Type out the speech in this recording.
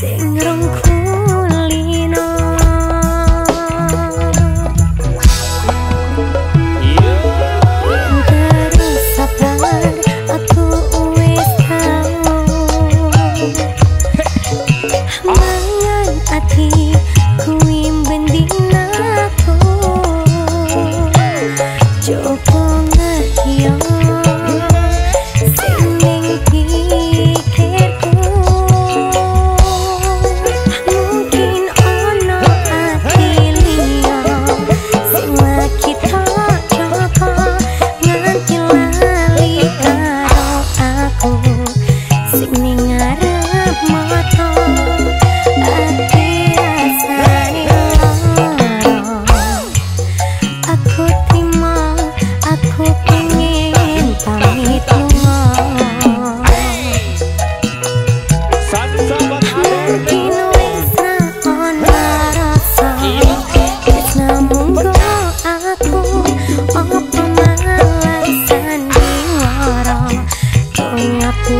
Tengo un Sik ning arep aku